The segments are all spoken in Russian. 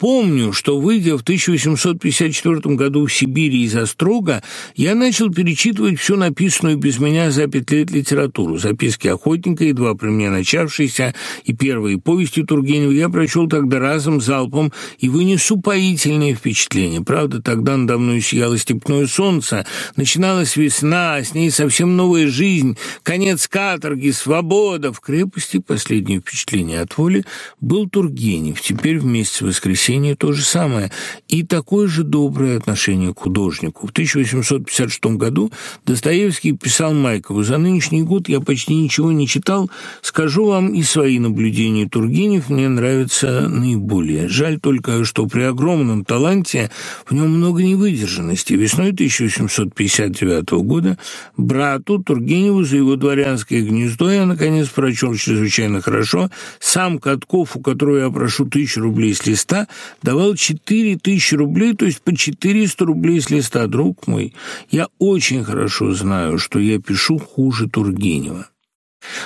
Помню, что, выйдя в 1854 году в Сибири из Острога, я начал перечитывать всю написанную без меня за пять лет литературу. Записки охотника, едва при мне начавшиеся, и первые повести Тургенева я прочел тогда разом, залпом, и вынес упоительные впечатления. Правда, тогда надо мной сияло степное солнце, начиналась весна, а с ней совсем новая жизнь, конец каторги, свобода. В крепости последнее впечатление от воли был Тургенев, теперь вместе с Есения то же самое, и такое же доброе отношение к художнику. В 1856 году Достоевский писал Майкову, «За нынешний год я почти ничего не читал, скажу вам и свои наблюдения. Тургенев мне нравится наиболее. Жаль только, что при огромном таланте в нем много невыдержанности. Весной 1859 года брату Тургеневу за его дворянское гнездо я, наконец, прочел чрезвычайно хорошо. Сам Катков, у которого я прошу тысячу рублей с листа, давал четыре тысячи рублей, то есть по 400 рублей с листа. Друг мой, я очень хорошо знаю, что я пишу хуже Тургенева.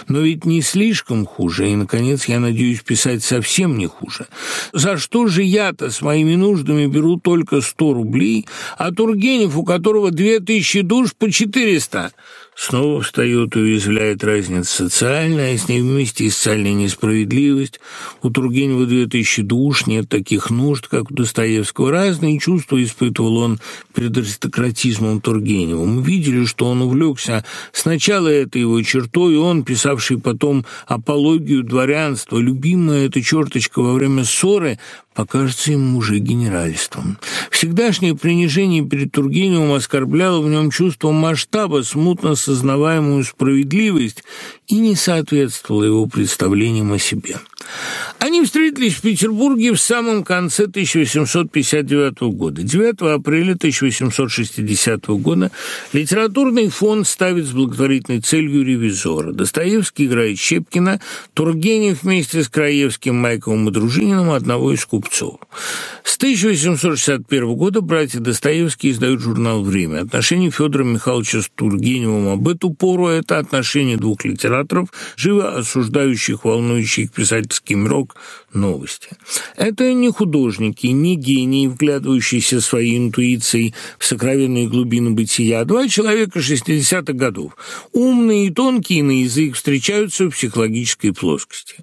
Но ведь не слишком хуже, и, наконец, я надеюсь писать совсем не хуже. За что же я-то с моими нуждами беру только сто рублей, а Тургенев, у которого две тысячи душ, по четыреста? Снова встает и уязвляет разница социальная, а с ней вместе и социальная несправедливость. У Тургенева две тысячи душ, нет таких нужд, как у Достоевского. Разные чувства испытывал он перед аристократизмом Тургенева. Мы видели, что он увлекся сначала этой его чертой, он, писавший потом апологию дворянства, любимая эта черточка во время ссоры, покажется ему уже генеральством. Всегдашнее принижение перед Тургеневым оскорбляло в нем чувство масштаба, смутно сознаваемую справедливость и не соответствовало его представлениям о себе. Они встретились в Петербурге в самом конце 1859 года. 9 апреля 1860 года литературный фонд ставит с благотворительной целью ревизора. Достоевский играет Щепкина, Тургенев вместе с Краевским, Майковым и Дружининым одного из купцов. С 1861 года братья Достоевские издают журнал «Время». Отношения Федора Михайловича с Тургеневым об эту пору – это отношения двух литераторов, живо осуждающих волнующих писательский мирок Druck новости. Это не художники, не гении, вглядывающиеся своей интуицией в сокровенные глубины бытия, а два человека 60-х годов. Умные и тонкие на язык встречаются в психологической плоскости.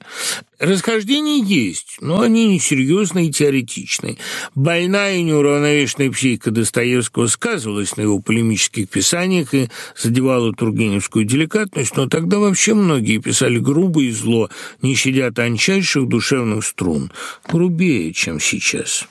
Расхождения есть, но они несерьезные и теоретичные. Больная и неуравновешенная психика Достоевского сказывалась на его полемических писаниях и задевала тургеневскую деликатность, но тогда вообще многие писали грубо и зло, не щадя тончайших душевных струн, грубее, чем сейчас.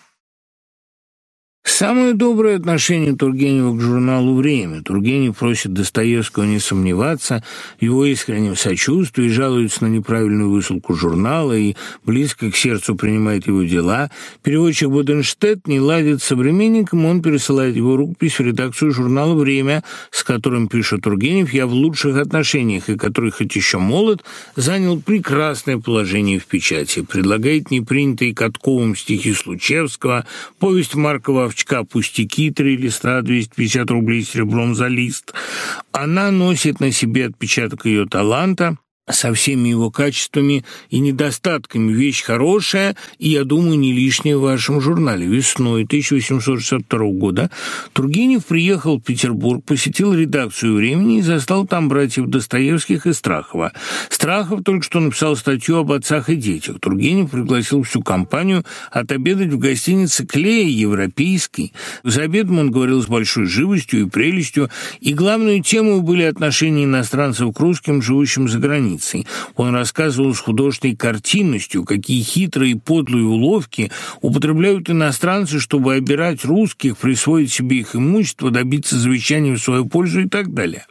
Самое доброе отношение Тургенева к журналу «Время». Тургенев просит Достоевского не сомневаться его искреннем сочувствии, жалуется на неправильную высылку журнала и близко к сердцу принимает его дела. Переводчик Боденштедт не ладит с современником, он пересылает его рукопись в редакцию журнала «Время», с которым пишет Тургенев «Я в лучших отношениях», и который, хоть еще молод, занял прекрасное положение в печати. Предлагает непринятые Катковым стихи Случевского, повесть Маркова Овчка пустяки, три листа, 250 рублей серебром за лист. Она носит на себе отпечаток ее таланта, со всеми его качествами и недостатками. Вещь хорошая и, я думаю, не лишняя в вашем журнале. Весной 1862 года Тургенев приехал в Петербург, посетил редакцию «Времени» и застал там братьев Достоевских и Страхова. Страхов только что написал статью об отцах и детях. Тургенев пригласил всю компанию отобедать в гостинице «Клея» европейской. За обедом он говорил с большой живостью и прелестью, и главной темой были отношения иностранцев к русским, живущим за границей границей. Он рассказывал с художественной картинностью, какие хитрые и подлые уловки употребляют иностранцы, чтобы обирать русских, присвоить себе их имущество, добиться завещания в свою пользу и так далее.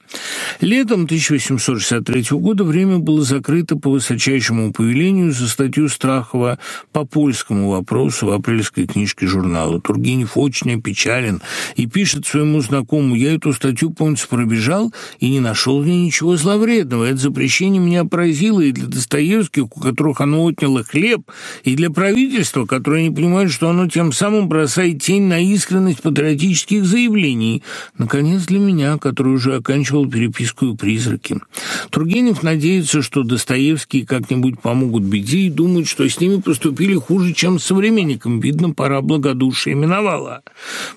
Летом 1863 года время было закрыто по высочайшему повелению за статью Страхова по польскому вопросу в апрельской книжке журнала. Тургенев очень опечален и пишет своему знакомому, «Я эту статью, помнится, пробежал и не нашел в ней ничего зловредного. Это запрещение меня поразило и для Достоевских, у которых оно отняло хлеб, и для правительства, которое не понимает, что оно тем самым бросает тень на искренность патриотических заявлений. Наконец, для меня, который уже оканчивал перечитывал переписку и призраки. Тургенев надеется, что Достоевские как-нибудь помогут беде и думает, что с ними поступили хуже, чем с современником. Видно, пора благодушия миновала.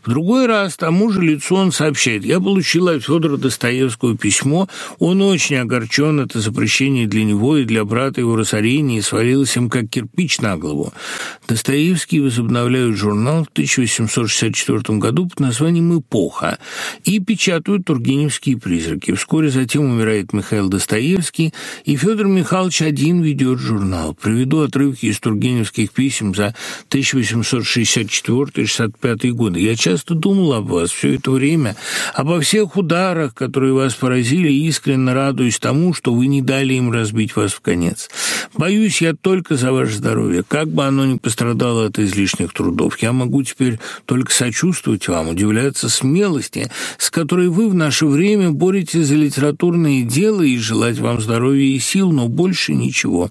В другой раз тому же лицу он сообщает, я получил от Федора Достоевского письмо, он очень огорчен, это запрещение для него и для брата его разорения, и свалилось им как кирпич на голову. Достоевский возобновляют журнал в 1864 году под названием «Эпоха» и печатают тургеневские призраки. Вскоре затем умирает Михаил Достоевский, и Федор Михайлович один ведет журнал. Приведу отрывки из тургеневских писем за 1864-65 годы. «Я часто думал об вас все это время, обо всех ударах, которые вас поразили, искренне радуюсь тому, что вы не дали им разбить вас в конец. Боюсь я только за ваше здоровье, как бы оно ни пострадало от излишних трудов. Я могу теперь только сочувствовать вам, удивляться смелости, с которой вы в наше время боретесь за литературные дела и желать вам здоровья и сил, но больше ничего.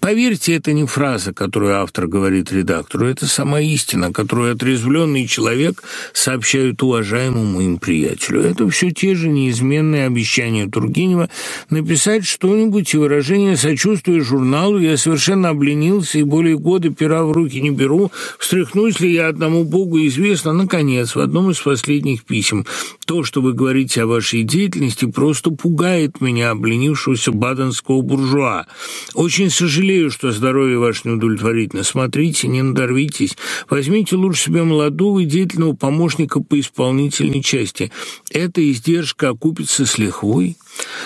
Поверьте, это не фраза, которую автор говорит редактору, это сама истина, которую отрезвленный человек сообщает уважаемому им приятелю. Это все те же неизменные обещания Тургенева написать что-нибудь и выражение сочувствия журналу «Я совершенно обленился и более года пера в руки не беру, встряхнусь ли я одному Богу известно». Наконец, в одном из последних писем «То, что вы говорите о вашей деятельности, просто пугает меня, обленившегося баденского буржуа. Очень сожалею, что здоровье ваше неудовлетворительно. Смотрите, не надорвитесь. Возьмите лучше себе молодого и деятельного помощника по исполнительной части. Эта издержка окупится с лихвой».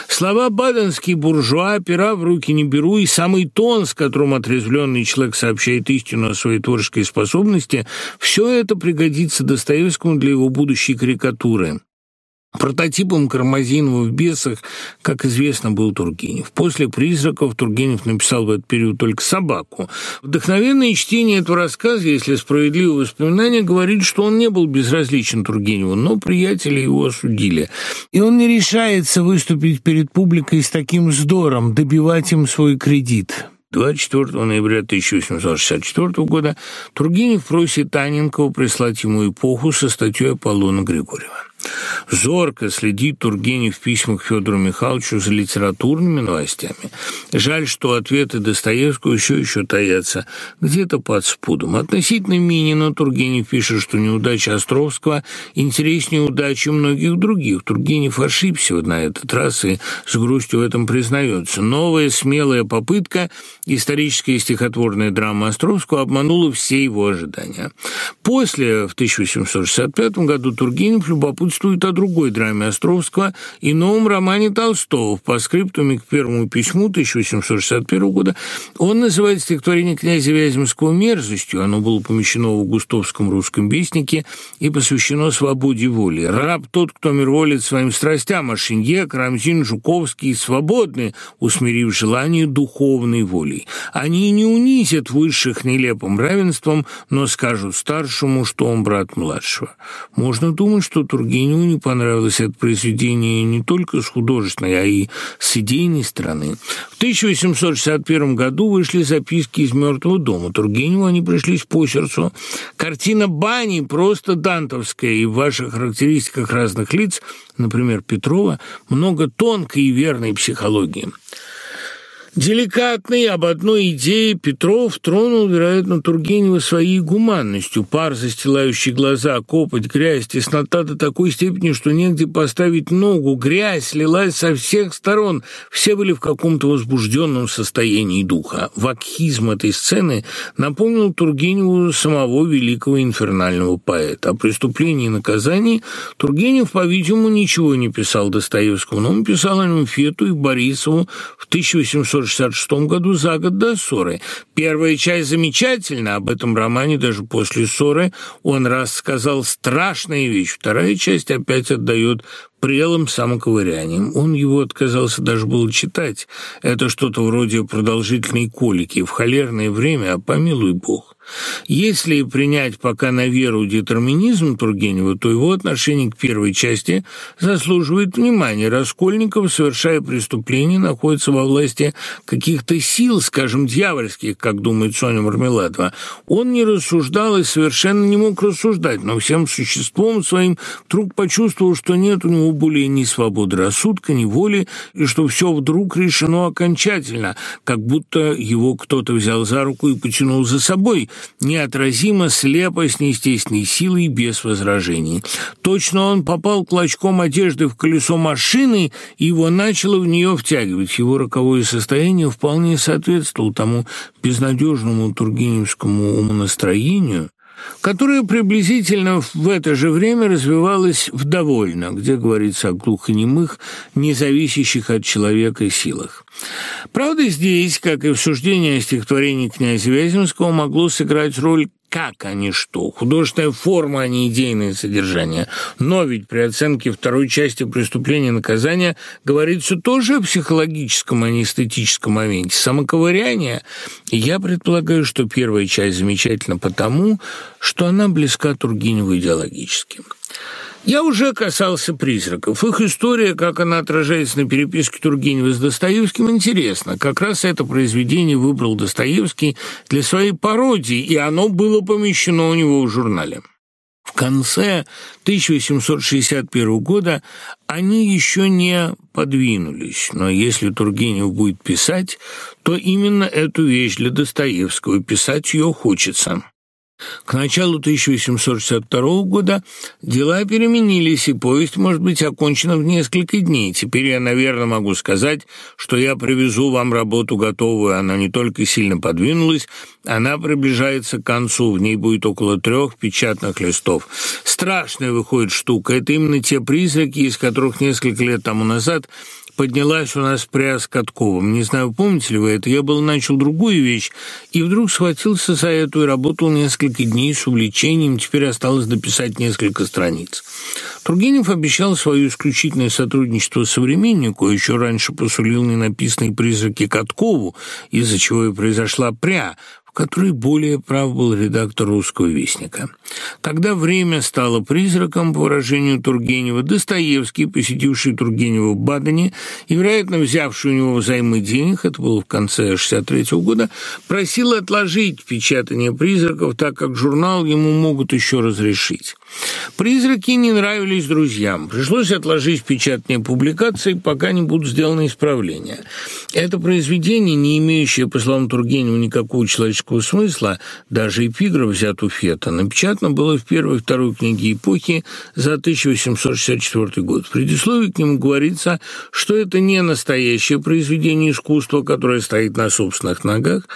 Слова «баденский буржуа», «пера в руки не беру» и самый тон, с которым отрезвленный человек сообщает истину о своей творческой способности, все это пригодится Достоевскому для его будущей карикатуры. Прототипом Кармазинова в «Бесах», как известно, был Тургенев. После «Призраков» Тургенев написал в этот период только «Собаку». Вдохновенное чтение этого рассказа, если справедливое воспоминание, говорит, что он не был безразличен Тургеневу, но приятели его осудили. И он не решается выступить перед публикой с таким вздором, добивать им свой кредит. 24 ноября 1864 года Тургенев просит Таненкова прислать ему эпоху со статьей Аполлона Григорьева. Зорко следит Тургенев в письмах Федору Михайловичу за литературными новостями. Жаль, что ответы Достоевского еще еще таятся где-то под спудом. Относительно Минина Тургенев пишет, что неудача Островского интереснее удачи многих других. Тургенев ошибся на этот раз и с грустью в этом признается. Новая смелая попытка, историческая стихотворная драма Островского обманула все его ожидания. После, в 1865 году, Тургенев любопытствует повествует о другой драме Островского и новом романе Толстого. По скриптуме к первому письму 1861 года он называет стихотворение князя Вяземского мерзостью. Оно было помещено в Густовском русском вестнике и посвящено свободе воли. «Раб тот, кто мирволит своим страстям, а Шинье, Карамзин, Жуковский свободны, усмирив желание духовной волей. Они не унизят высших нелепым равенством, но скажут старшему, что он брат младшего». Можно думать, что Тургенев Тургеневу не понравилось это произведение не только с художественной, а и с идейной стороны. В 1861 году вышли записки из «Мертвого дома». Тургеневу они пришлись по сердцу. Картина «Бани» просто дантовская, и в ваших характеристиках разных лиц, например, Петрова, много тонкой и верной психологии. Деликатный об одной идее Петров тронул, вероятно, Тургенева своей гуманностью. Пар, застилающий глаза, копоть, грязь, теснота до такой степени, что негде поставить ногу. Грязь лилась со всех сторон. Все были в каком-то возбужденном состоянии духа. Вакхизм этой сцены напомнил Тургеневу самого великого инфернального поэта. О преступлении и наказании Тургенев, по-видимому, ничего не писал Достоевскому, но он писал о нем Фету и Борисову в 1800 1966 году, за год до ссоры. Первая часть замечательна, об этом романе даже после ссоры он раз сказал страшная вещь. Вторая часть опять отдает прелым самоковырянием. Он его отказался даже было читать. Это что-то вроде продолжительной колики. В холерное время, а помилуй бог. Если принять пока на веру детерминизм Тургенева, то его отношение к первой части заслуживает внимания. Раскольников, совершая преступление, находится во власти каких-то сил, скажем, дьявольских, как думает Соня Мармеладова. Он не рассуждал и совершенно не мог рассуждать, но всем существом своим вдруг почувствовал, что нет у него более ни свободы рассудка, ни воли, и что все вдруг решено окончательно, как будто его кто-то взял за руку и потянул за собой, неотразимо, слепо, с неестественной силой, без возражений. Точно он попал клочком одежды в колесо машины, и его начало в нее втягивать. Его роковое состояние вполне соответствовало тому безнадежному тургеневскому умонастроению, которое приблизительно в это же время развивалось в «довольно», где говорится о глухонемых, независящих от человека силах. Правда, здесь, как и в суждении о стихотворении князя Вяземского, могло сыграть роль как, а не что. Художественная форма, а не идейное содержание. Но ведь при оценке второй части преступления и наказания говорится тоже о психологическом, а не эстетическом моменте. Самоковыряние. Я предполагаю, что первая часть замечательна потому, что она близка Тургеневу идеологически. Я уже касался призраков. Их история, как она отражается на переписке Тургенева с Достоевским, интересна. Как раз это произведение выбрал Достоевский для своей пародии, и оно было помещено у него в журнале. В конце 1861 года они еще не подвинулись, но если Тургенев будет писать, то именно эту вещь для Достоевского писать ее хочется. К началу 1862 года дела переменились, и повесть может быть окончена в несколько дней. Теперь я, наверное, могу сказать, что я привезу вам работу готовую. Она не только сильно подвинулась, она приближается к концу. В ней будет около трех печатных листов. Страшная выходит штука. Это именно те призраки, из которых несколько лет тому назад поднялась у нас пря с Катковым. Не знаю, помните ли вы это, я был начал другую вещь, и вдруг схватился за эту и работал несколько дней с увлечением, теперь осталось дописать несколько страниц. Тургенев обещал свое исключительное сотрудничество современнику, еще раньше посулил ненаписанные призраки Каткову, из-за чего и произошла пря, в которой более прав был редактор «Русского вестника». Когда время стало призраком, по выражению Тургенева, Достоевский, посетивший Тургенева в Бадене и, вероятно, взявший у него взаймы денег, это было в конце 63 -го года, просил отложить печатание «Призраков», так как журнал ему могут еще разрешить. Призраки не нравились друзьям. Пришлось отложить печатание публикации, пока не будут сделаны исправления. Это произведение, не имеющее, по словам Тургенева, никакого человеческого смысла, даже эпиграф взят у Фета, напечатано было в первой и второй книге эпохи за 1864 год. В предисловии к нему говорится, что это не настоящее произведение искусства, которое стоит на собственных ногах,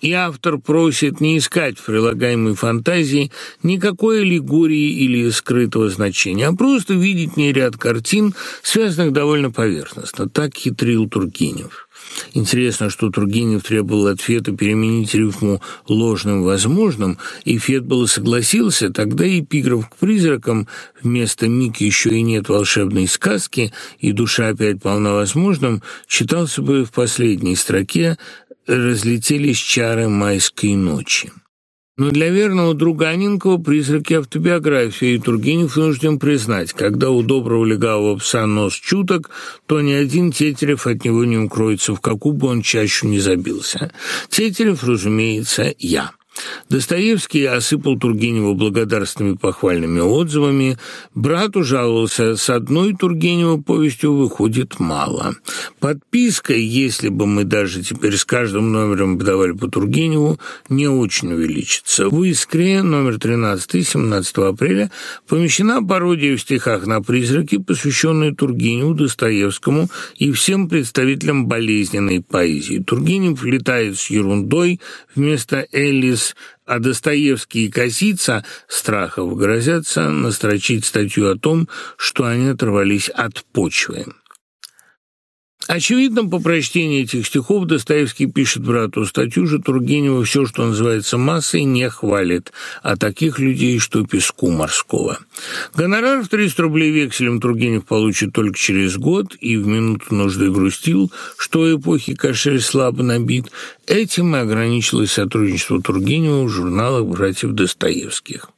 и автор просит не искать в прилагаемой фантазии никакой аллегории или скрытого значения, а просто видеть не ряд картин, связанных довольно поверхностно. Так хитрил Тургенев. Интересно, что Тургенев требовал от Фета переменить рифму ложным возможным, и Фет было согласился, тогда эпиграф к призракам вместо «Мики еще и нет волшебной сказки» и «Душа опять полна возможным» читался бы в последней строке «Разлетелись чары майской ночи». Но для верного друга Анинкова призраки автобиографии, и Тургенев вынужден признать, когда у доброго легавого пса нос чуток, то ни один Тетерев от него не укроется, в какую бы он чаще не забился. Тетерев, разумеется, я. Достоевский осыпал Тургенева благодарственными похвальными отзывами. Брату жаловался, с одной Тургенева повестью выходит мало. Подписка, если бы мы даже теперь с каждым номером подавали по Тургеневу, не очень увеличится. В «Искре» номер 13, 17 апреля помещена пародия в стихах на призраки, посвященная Тургеневу, Достоевскому и всем представителям болезненной поэзии. Тургенев летает с ерундой вместо Элис а Достоевский и Косица страхов грозятся настрочить статью о том, что они оторвались от почвы. Очевидно, по прочтении этих стихов Достоевский пишет брату статью же Тургенева «Все, что называется массой, не хвалит, а таких людей, что песку морского». Гонорар в 300 рублей векселем Тургенев получит только через год и в минуту нужды грустил, что в эпохе кошель слабо набит. Этим и ограничилось сотрудничество Тургенева в журналах братьев Достоевских.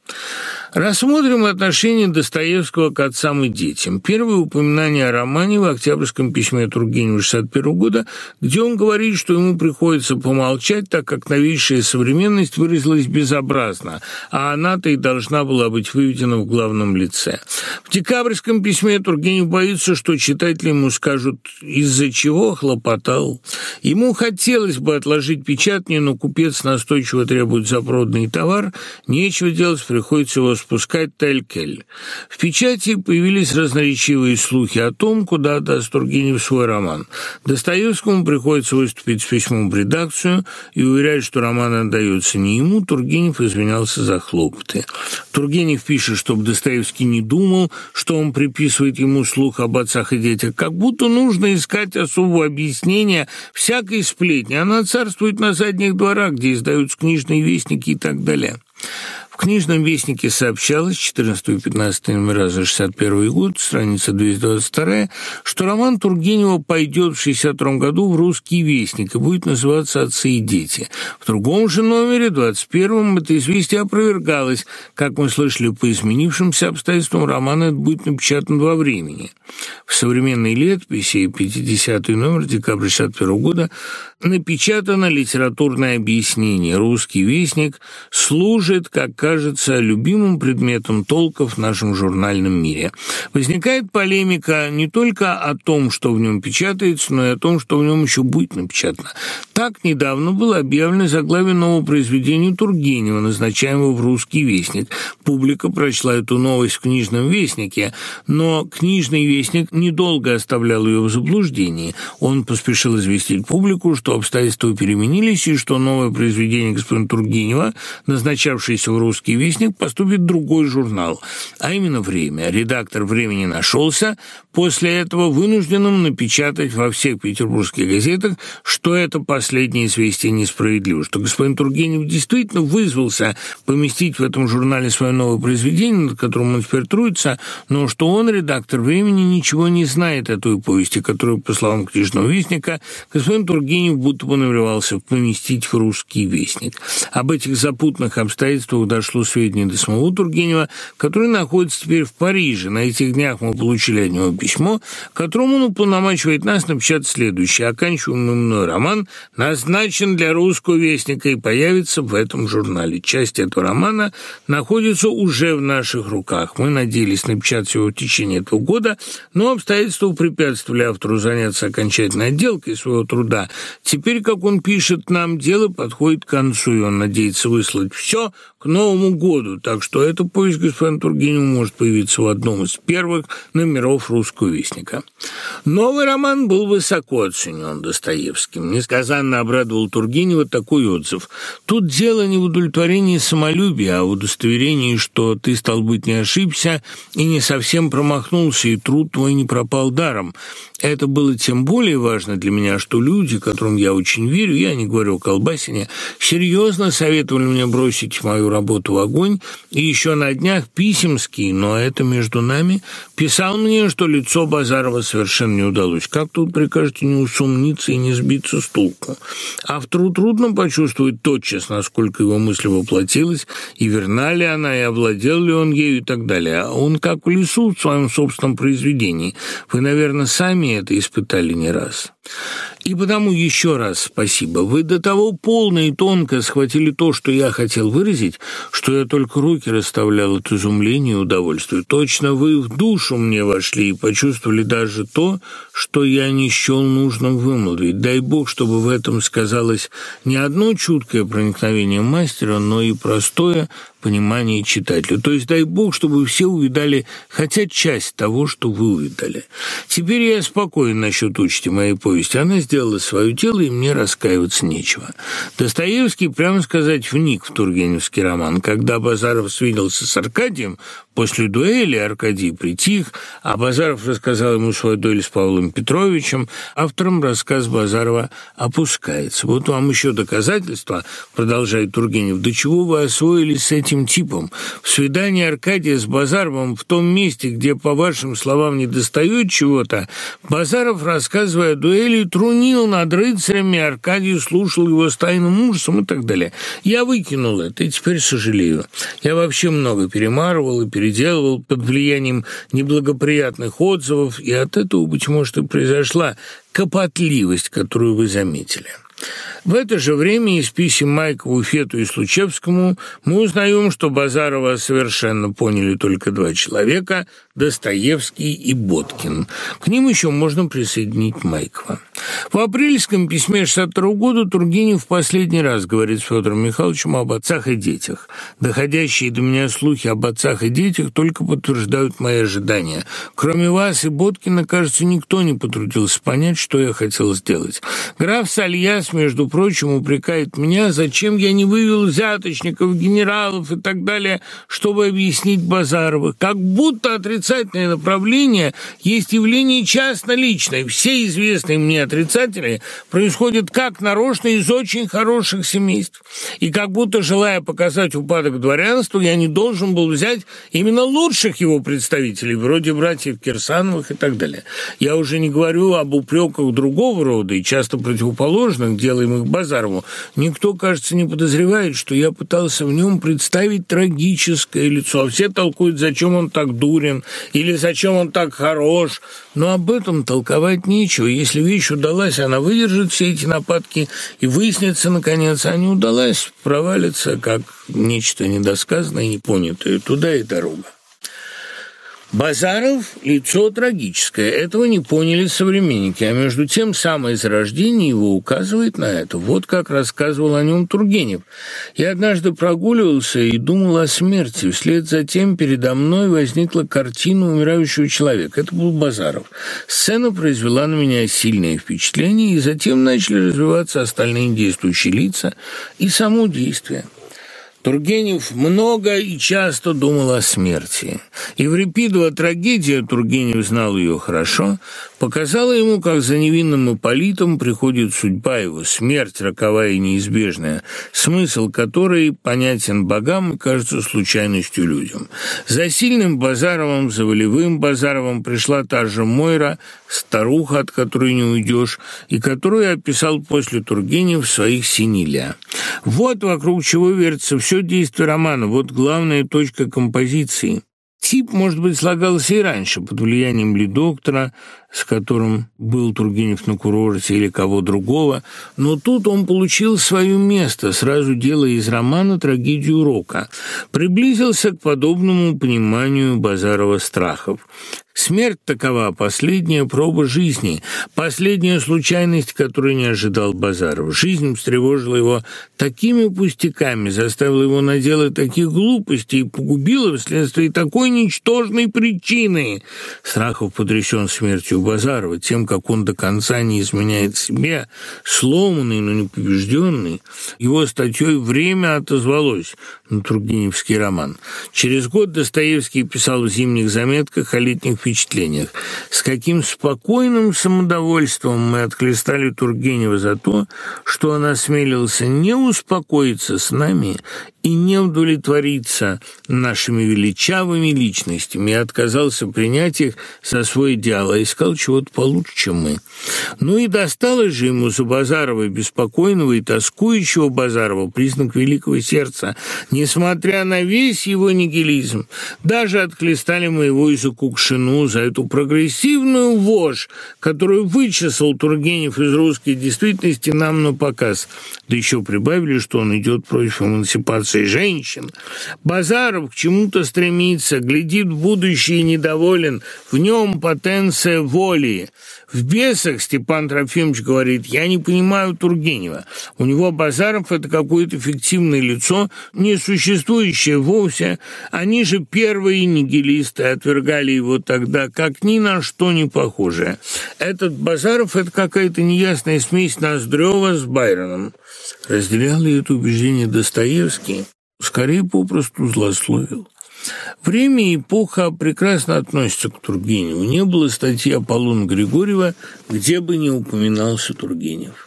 Рассмотрим отношение Достоевского к отцам и детям. Первое упоминание о романе в октябрьском письме Тургенева 61 года, где он говорит, что ему приходится помолчать, так как новейшая современность выразилась безобразно, а она-то и должна была быть выведена в главном лице. В декабрьском письме Тургенев боится, что читатели ему скажут, из-за чего хлопотал. Ему хотелось бы отложить печатание, но купец настойчиво требует запроданный товар, нечего делать, приходится его спускать Телькель. В печати появились разноречивые слухи о том, куда даст Тургенев свой роман. Достоевскому приходится выступить с письмом в редакцию и уверять, что роман отдается не ему, Тургенев извинялся за хлопоты. Тургенев пишет, чтобы Достоевский не думал, что он приписывает ему слух об отцах и детях, как будто нужно искать особого объяснения всякой сплетни. Она царствует на задних дворах, где издаются книжные вестники и так далее. В книжном вестнике сообщалось 14 и 15 номера за 61 год, страница 222, что роман Тургенева пойдет в 62 году в «Русский вестник» и будет называться «Отцы и дети». В другом же номере, 21-м, это известие опровергалось. Как мы слышали, по изменившимся обстоятельствам роман этот будет напечатан во времени. В современной летописи, 50 номер, декабря 61 года, напечатано литературное объяснение. «Русский вестник» служит, как кажется, любимым предметом толков в нашем журнальном мире. Возникает полемика не только о том, что в нем печатается, но и о том, что в нем еще будет напечатано. Так недавно было объявлено заглавие нового произведения Тургенева, назначаемого в «Русский вестник». Публика прочла эту новость в книжном вестнике, но книжный вестник недолго оставлял ее в заблуждении. Он поспешил известить публику, что обстоятельства переменились и что новое произведение господина Тургенева, назначавшееся в «Русский вестник», поступит другой журнал, а именно «Время». Редактор «Времени» нашелся, после этого вынужденным напечатать во всех петербургских газетах, что это последнее известие несправедливо, что господин Тургенев действительно вызвался поместить в этом журнале свое новое произведение, над которым он теперь трудится, но что он, редактор «Времени», ничего не знает о той повести, которую, по словам книжного вестника, господин Тургенев будто бы намеревался поместить в русский вестник. Об этих запутанных обстоятельствах дошло сведения до самого Тургенева, который находится теперь в Париже. На этих днях мы получили от него письмо, которым он уполномачивает нас напечатать следующее. Оканчиваемый мной роман назначен для русского вестника и появится в этом журнале. Часть этого романа находится уже в наших руках. Мы надеялись напечатать его в течение этого года, но обстоятельства препятствовали автору заняться окончательной отделкой своего труда. Теперь, как он пишет нам, дело подходит к концу, и он надеется выслать все Новому году, так что эта повесть господина Тургенева может появиться в одном из первых номеров «Русского вестника». Новый роман был высоко оценен Достоевским. Несказанно обрадовал Тургенева такой отзыв. Тут дело не в удовлетворении самолюбия, а в удостоверении, что ты, стал быть, не ошибся и не совсем промахнулся, и труд твой не пропал даром. Это было тем более важно для меня, что люди, которым я очень верю, я не говорю о Колбасине, серьезно советовали мне бросить мою работу в огонь, и еще на днях Писемский, но это между нами, писал мне, что лицо Базарова совершенно не удалось. Как тут прикажете не усомниться и не сбиться с толку? Автору трудно почувствовать тотчас, насколько его мысль воплотилась, и верна ли она, и овладел ли он ею и так далее. А он как в лесу в своем собственном произведении. Вы, наверное, сами это испытали не раз. И потому еще раз спасибо. Вы до того полно и тонко схватили то, что я хотел выразить, что я только руки расставлял от изумления и удовольствия. Точно вы в душу мне вошли и почувствовали даже то, что я не счел нужным вымолвить. Дай Бог, чтобы в этом сказалось не одно чуткое проникновение мастера, но и простое понимание читателя. То есть дай Бог, чтобы все увидали хотя часть того, что вы увидали. Теперь я спокоен насчет участи моей повести. Она сделала свое дело, и мне раскаиваться нечего. Достоевский, прямо сказать, вник в Тургеневский роман. Когда Базаров свиделся с Аркадием, после дуэли Аркадий притих, а Базаров рассказал ему свою дуэль с Павлом Петровичем. Автором рассказ Базарова опускается. Вот вам еще доказательства, продолжает Тургенев, до чего вы освоились с этим типом. В свидании Аркадия с Базаровым в том месте, где, по вашим словам, не достает чего-то, Базаров, рассказывая о дуэли, трунил над рыцарями, Аркадий слушал его с тайным ужасом и так далее. Я выкинул это и теперь сожалею. Я вообще много перемарывал и переделывал под влиянием неблагоприятных отзывов, и от этого, быть может, и произошла копотливость, которую вы заметили. В это же время из писем Майкову, Фету и Случевскому мы узнаем, что Базарова совершенно поняли только два человека – Достоевский и Боткин. К ним еще можно присоединить Майкова. В апрельском письме 62 года Тургенев в последний раз говорит с Федором Михайловичем об отцах и детях. Доходящие до меня слухи об отцах и детях только подтверждают мои ожидания. Кроме вас и Боткина, кажется, никто не потрудился понять, что я хотел сделать. Граф Сальяс, между прочим, упрекает меня, зачем я не вывел взяточников, генералов и так далее, чтобы объяснить Базарова. Как будто отрицательное направление есть явление частно-личное. Все известные мне отрицатели происходят как нарочно из очень хороших семейств. И как будто, желая показать упадок дворянства, я не должен был взять именно лучших его представителей, вроде братьев Кирсановых и так далее. Я уже не говорю об упреках другого рода и часто противоположных, делаемых Базарову, никто, кажется, не подозревает, что я пытался в нем представить трагическое лицо. А все толкуют, зачем он так дурен или зачем он так хорош. Но об этом толковать нечего. Если вещь удалась, она выдержит все эти нападки и выяснится, наконец, а не удалась, провалится, как нечто недосказанное и непонятое. Туда и дорога. Базаров – лицо трагическое, этого не поняли современники, а между тем самое зарождение его указывает на это. Вот как рассказывал о нем Тургенев. «Я однажды прогуливался и думал о смерти. Вслед за тем передо мной возникла картина умирающего человека. Это был Базаров. Сцена произвела на меня сильное впечатление, и затем начали развиваться остальные действующие лица и само действие». Тургенев много и часто думал о смерти. Еврипидова трагедия, Тургенев знал ее хорошо, показала ему, как за невинным Ипполитом приходит судьба его, смерть роковая и неизбежная, смысл которой понятен богам и кажется случайностью людям. За сильным Базаровым, за волевым Базаровым пришла та же Мойра, старуха, от которой не уйдешь, и которую описал после Тургенев в своих «Синеля». Вот вокруг чего вертится все действие романа, вот главная точка композиции. Тип, может быть, слагался и раньше, под влиянием ли доктора, с которым был Тургенев на курорте или кого другого, но тут он получил свое место, сразу делая из романа трагедию рока. Приблизился к подобному пониманию Базарова страхов. Смерть такова последняя проба жизни, последняя случайность, которую не ожидал Базаров. Жизнь встревожила его такими пустяками, заставила его наделать таких глупостей и погубила вследствие такой ничтожной причины. Страхов потрясен смертью Базарова, тем, как он до конца не изменяет себе, сломанный, но не побежденный. Его статьей «Время» отозвалось на Тургеневский роман. Через год Достоевский писал в «Зимних заметках» о летних впечатлениях. С каким спокойным самодовольством мы отклистали Тургенева за то, что он осмелился не успокоиться с нами и не удовлетвориться нашими величавыми личностями. Я отказался принять их за свой идеал, а искал чего-то получше, чем мы. Ну и досталось же ему за Базарова, беспокойного и тоскующего Базарова, признак великого сердца, несмотря на весь его нигилизм. Даже отклистали мы его и за Кукшину, за эту прогрессивную вошь, которую вычесал Тургенев из русской действительности нам на показ. Да еще прибавили, что он идет против эмансипации эмоций женщин. Базаров к чему-то стремится, глядит в будущее недоволен, в нем потенция воли. В «Бесах» Степан Трофимович говорит, я не понимаю Тургенева. У него Базаров – это какое-то фиктивное лицо, несуществующее вовсе. Они же первые нигилисты отвергали его тогда, как ни на что не похожее. Этот Базаров – это какая-то неясная смесь Ноздрева с Байроном. Разделял ли это убеждение Достоевский? Скорее, попросту злословил. Время и эпоха прекрасно относятся к Тургеневу. Не было статьи Аполлона Григорьева, где бы не упоминался Тургенев.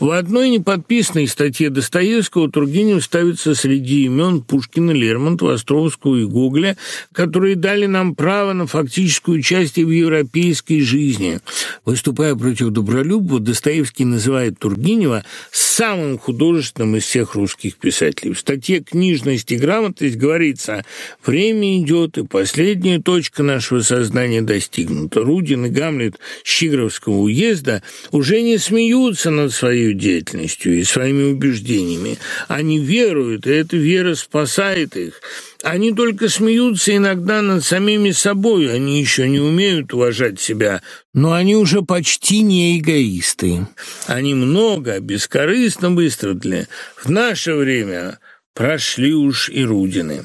В одной неподписанной статье Достоевского Тургенев ставится среди имен Пушкина, Лермонтова, Островского и Гоголя, которые дали нам право на фактическое участие в европейской жизни. Выступая против Добролюбова, Достоевский называет Тургенева самым художественным из всех русских писателей. В статье «Книжность и грамотность» говорится «Время идет, и последняя точка нашего сознания достигнута. Рудин и Гамлет Щигровского уезда уже не смеются над своей деятельностью и своими убеждениями. Они веруют, и эта вера спасает их». Они только смеются иногда над самими собой, они еще не умеют уважать себя, но они уже почти не эгоисты. Они много, бескорыстно выстрадали. В наше время прошли уж и Рудины.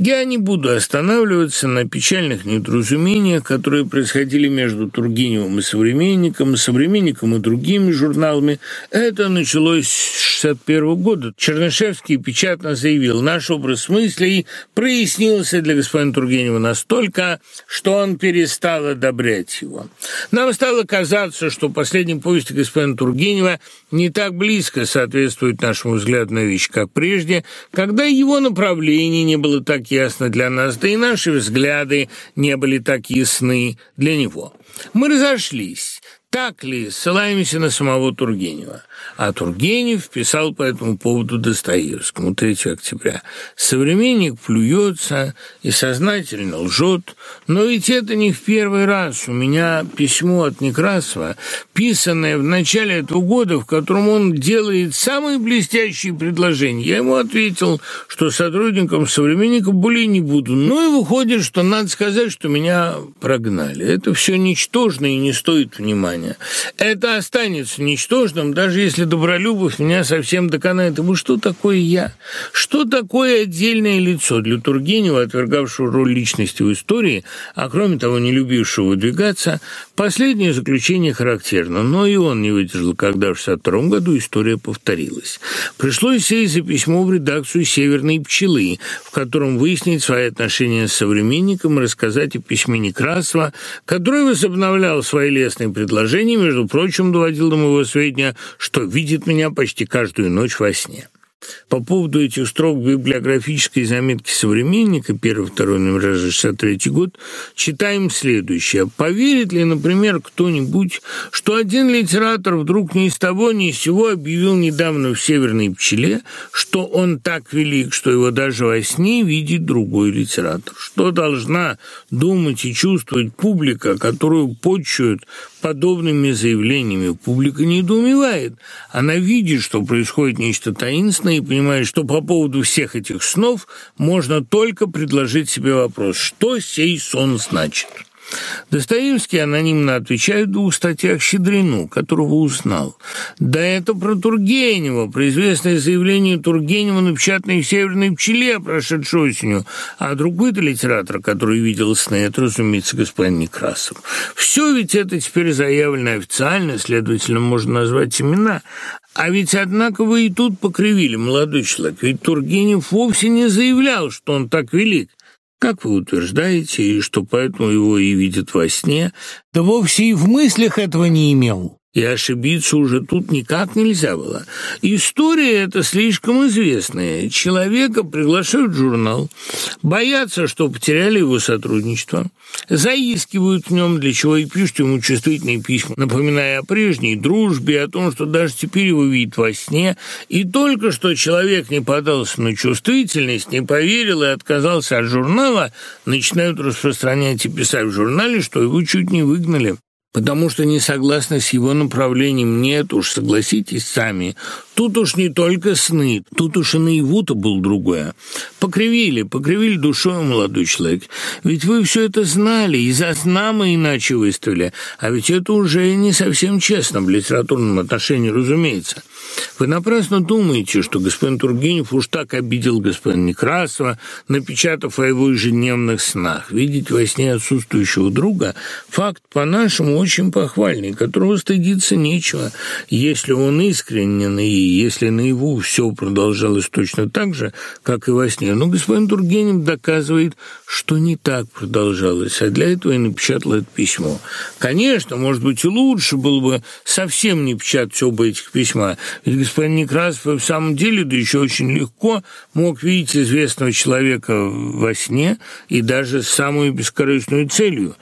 Я не буду останавливаться на печальных недоразумениях, которые происходили между Тургеневым и «Современником», и «Современником» и другими журналами. Это началось с 1961 года. Чернышевский печатно заявил, наш образ мыслей прояснился для господина Тургенева настолько, что он перестал одобрять его. Нам стало казаться, что последняя повесть господина Тургенева не так близко соответствует нашему взгляду на вещи, как прежде, когда его направление не было так ясно для нас, да и наши взгляды не были так ясны для него. Мы разошлись. Так ли, ссылаемся на самого Тургенева. А Тургенев писал по этому поводу Достоевскому 3 октября. «Современник плюется и сознательно лжет, но ведь это не в первый раз. У меня письмо от Некрасова, писанное в начале этого года, в котором он делает самые блестящие предложения. Я ему ответил, что сотрудником современника более не буду. Ну и выходит, что надо сказать, что меня прогнали. Это все ничтожно и не стоит внимания. Это останется ничтожным, даже если Добролюбов меня совсем доконает. Ему что такое я? Что такое отдельное лицо для Тургенева, отвергавшего роль личности в истории, а кроме того, не любившего выдвигаться? Последнее заключение характерно, но и он не выдержал, когда в 62 году история повторилась. Пришлось сесть за письмо в редакцию «Северной пчелы», в котором выяснить свои отношения с современником и рассказать о письме Некрасова, который возобновлял свои лестные предложения, между прочим, доводил до моего сведения, что видит меня почти каждую ночь во сне. По поводу этих строк библиографической заметки «Современника», первый-второй номер за 63 год, читаем следующее. Поверит ли, например, кто-нибудь, что один литератор вдруг ни с того ни с сего объявил недавно в «Северной пчеле», что он так велик, что его даже во сне видит другой литератор? Что должна думать и чувствовать публика, которую почуют подобными заявлениями? Публика недоумевает. Она видит, что происходит нечто таинственное, и понимает, что по поводу всех этих снов можно только предложить себе вопрос, что сей сон значит. Достоевский анонимно отвечает в двух статьях Щедрину, которого узнал. Да это про Тургенева, про известное заявление Тургенева, напечатанное в «Северной пчеле», прошедшей осенью, а другой-то литератор, который видел сны, это, разумеется, господин Некрасов. Все ведь это теперь заявлено официально, следовательно, можно назвать имена. А ведь, однако, вы и тут покривили, молодой человек, ведь Тургенев вовсе не заявлял, что он так велик. Как вы утверждаете, и что поэтому его и видят во сне, да вовсе и в мыслях этого не имел. И ошибиться уже тут никак нельзя было. История эта слишком известная. Человека приглашают в журнал, боятся, что потеряли его сотрудничество, заискивают в нем, для чего и пишут ему чувствительные письма, напоминая о прежней дружбе, о том, что даже теперь его видят во сне. И только что человек не подался на чувствительность, не поверил и отказался от журнала, начинают распространять и писать в журнале, что его чуть не выгнали потому что не согласны с его направлением. Нет уж, согласитесь сами. Тут уж не только сны, тут уж и наяву-то был другое. Покривили, покривили душой, молодой человек. Ведь вы все это знали, и за сна мы иначе выставили. А ведь это уже не совсем честно в литературном отношении, разумеется. Вы напрасно думаете, что господин Тургенев уж так обидел господина Некрасова, напечатав о его ежедневных снах. Видеть во сне отсутствующего друга – факт, по-нашему, очень похвальный, которого стыдиться нечего, если он искренен и если наяву все продолжалось точно так же, как и во сне. Но господин Тургенев доказывает, что не так продолжалось, а для этого и напечатал это письмо. Конечно, может быть, и лучше было бы совсем не печатать оба этих письма, ведь господин Некрасов в самом деле, да еще очень легко, мог видеть известного человека во сне и даже с самой бескорыстной целью.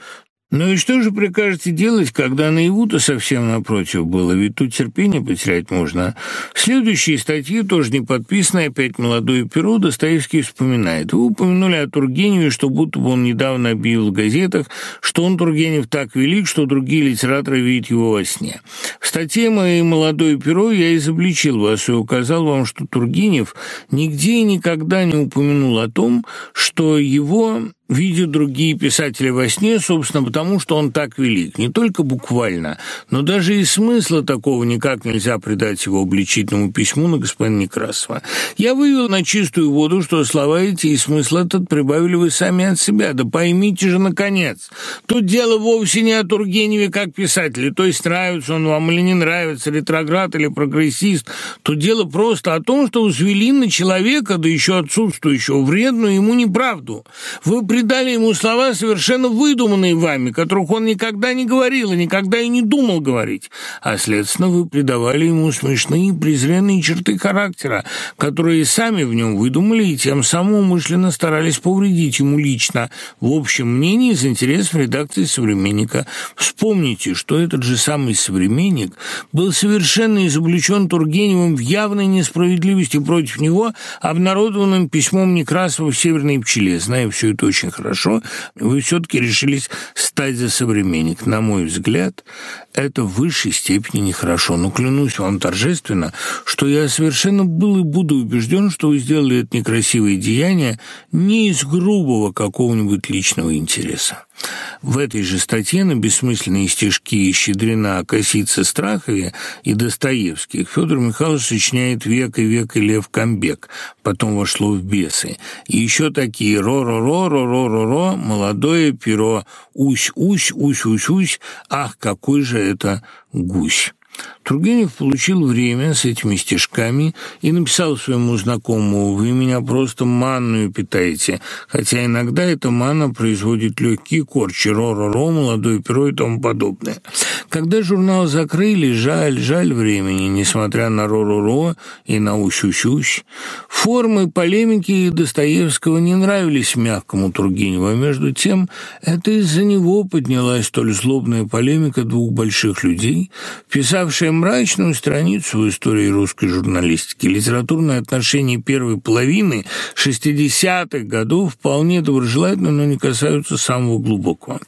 Ну и что же прикажете делать, когда наяву-то совсем напротив было? Ведь тут терпение потерять можно. В следующей статье, тоже не подписанной, опять молодое перо, Достоевский вспоминает. Вы упомянули о Тургеневе, что будто бы он недавно объявил в газетах, что он, Тургенев, так велик, что другие литераторы видят его во сне. В статье моей «Молодое перо» я изобличил вас и указал вам, что Тургенев нигде и никогда не упомянул о том, что его видят другие писатели во сне, собственно, потому что он так велик. Не только буквально, но даже и смысла такого никак нельзя придать его обличительному письму на господина Некрасова. Я вывел на чистую воду, что слова эти и смысл этот прибавили вы сами от себя. Да поймите же, наконец, тут дело вовсе не о Тургеневе как писателе, то есть нравится он вам или не нравится, ретроград или прогрессист. Тут дело просто о том, что узвели на человека, да еще отсутствующего, вредную ему неправду. Вы придали ему слова, совершенно выдуманные вами, которых он никогда не говорил и никогда и не думал говорить. А, следственно, вы придавали ему смешные презренные черты характера, которые сами в нем выдумали и тем самым умышленно старались повредить ему лично, в общем мнении, из интересов редакции «Современника». Вспомните, что этот же самый «Современник» был совершенно изобличен Тургеневым в явной несправедливости против него, обнародованным письмом Некрасова в «Северной пчеле». Знаю все это очень очень хорошо, вы все-таки решились стать за современник. На мой взгляд, это в высшей степени нехорошо. Но клянусь вам торжественно, что я совершенно был и буду убежден, что вы сделали это некрасивое деяние не из грубого какого-нибудь личного интереса. В этой же статье на бессмысленные стишки Щедрина, Косица, Страхове и Достоевских Федор Михайлович сочиняет «Век и век и Лев Камбек», потом вошло в «Бесы». И еще такие «Ро-ро-ро, ро-ро-ро-ро», «Молодое перо», «Усь-усь, усь-усь-усь», «Ах, какой же это гусь». Тургенев получил время с этими стишками и написал своему знакомому «Вы меня просто манную питаете», хотя иногда эта манна производит легкие корчи, ро-ро-ро, молодое перо и тому подобное. Когда журнал закрыли, жаль, жаль времени, несмотря на ро-ро-ро и на ущ-ущ-ущ. Формы полемики Достоевского не нравились мягкому Тургеневу, а между тем это из-за него поднялась столь злобная полемика двух больших людей, писавшая мрачную страницу в истории русской журналистики. Литературные отношения первой половины 60-х годов вполне доброжелательны, но не касаются самого глубокого.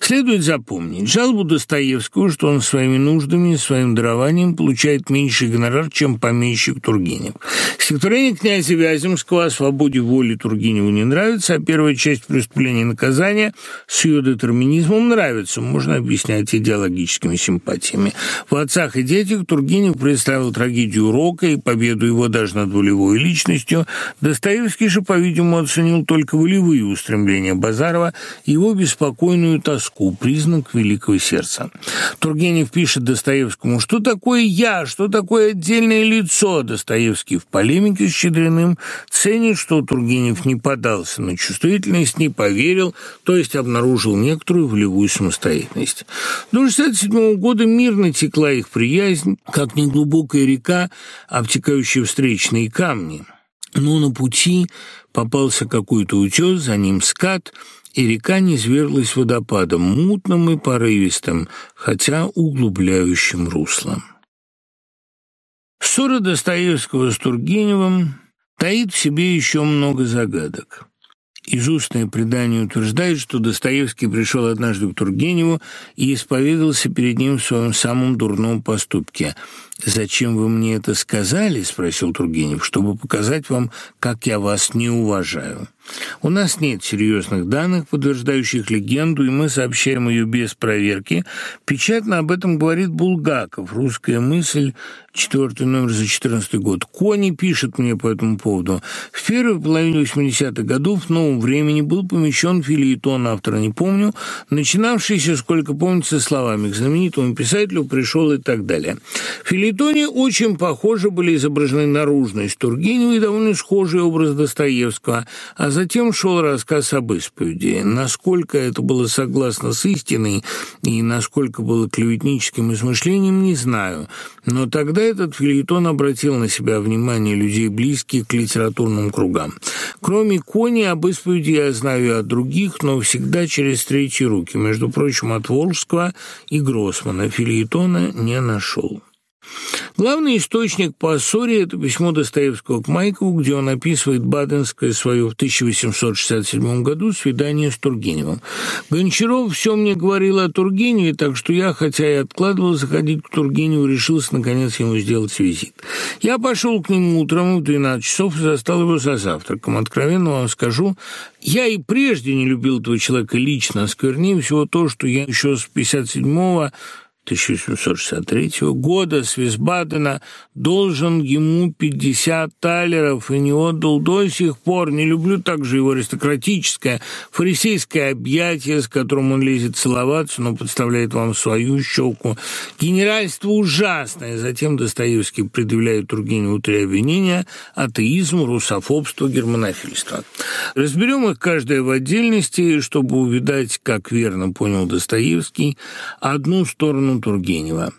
Следует запомнить жалобу Достоевского, что он своими нуждами, своим дарованием получает меньший гонорар, чем помещик Тургенев. Стихотворение князя Вяземского о свободе воли Тургеневу не нравится, а первая часть преступления и наказания с ее детерминизмом нравится, можно объяснять идеологическими симпатиями. В «Отцах и детях» Тургенев представил трагедию Рока и победу его даже над волевой личностью. Достоевский же, по-видимому, оценил только волевые устремления Базарова и его беспокойную тоску, признак великого сердца. Тургенев пишет Достоевскому, что такое «я», что такое отдельное лицо. Достоевский в полемике с Щедриным ценит, что Тургенев не подался на чувствительность, не поверил, то есть обнаружил некоторую волевую самостоятельность. До 1967 года мирно текла их приязнь, как неглубокая река, обтекающая встречные камни. Но на пути попался какой-то утес, за ним скат, и река низверглась водопадом, мутным и порывистым, хотя углубляющим руслом. Ссора Достоевского с Тургеневым таит в себе еще много загадок. Из устное предание утверждает, что Достоевский пришел однажды к Тургеневу и исповедовался перед ним в своем самом дурном поступке. «Зачем вы мне это сказали?» – спросил Тургенев. «Чтобы показать вам, как я вас не уважаю». У нас нет серьезных данных, подтверждающих легенду, и мы сообщаем ее без проверки. Печатно об этом говорит Булгаков, «Русская мысль», четвертый номер за четырнадцатый год. Кони пишет мне по этому поводу. В первой половине 80-х годов в новом времени был помещен филиетон, автора не помню, начинавшийся, сколько помнится, словами «к знаменитому писателю пришел» и так далее. В филиетоне очень похоже были изображены наружность Тургенева и довольно схожий образ Достоевского, а затем шел рассказ об исповеди. Насколько это было согласно с истиной и насколько было клеветническим измышлением, не знаю. Но тогда этот филитон обратил на себя внимание людей, близких к литературным кругам. Кроме Кони, об исповеди я знаю и от других, но всегда через третьи руки. Между прочим, от Волжского и Гроссмана филитона не нашел. Главный источник по ссоре – это письмо Достоевского к Майкову, где он описывает Баденское свое в 1867 году свидание с Тургеневым. Гончаров все мне говорил о Тургеневе, так что я, хотя и откладывал заходить к Тургеневу, решился, наконец, ему сделать визит. Я пошел к нему утром в 12 часов и застал его за завтраком. Откровенно вам скажу, я и прежде не любил этого человека лично, сквернее всего то, что я еще с 57-го 1763 года с Висбадена должен ему 50 талеров и не отдал до сих пор. Не люблю также его аристократическое, фарисейское объятие, с которым он лезет целоваться, но подставляет вам свою щеку. Генеральство ужасное. Затем Достоевский предъявляет Тургеневу три обвинения – атеизм, русофобство, германофильство. Разберем их каждое в отдельности, чтобы увидать, как верно понял Достоевский, одну сторону Тургенева.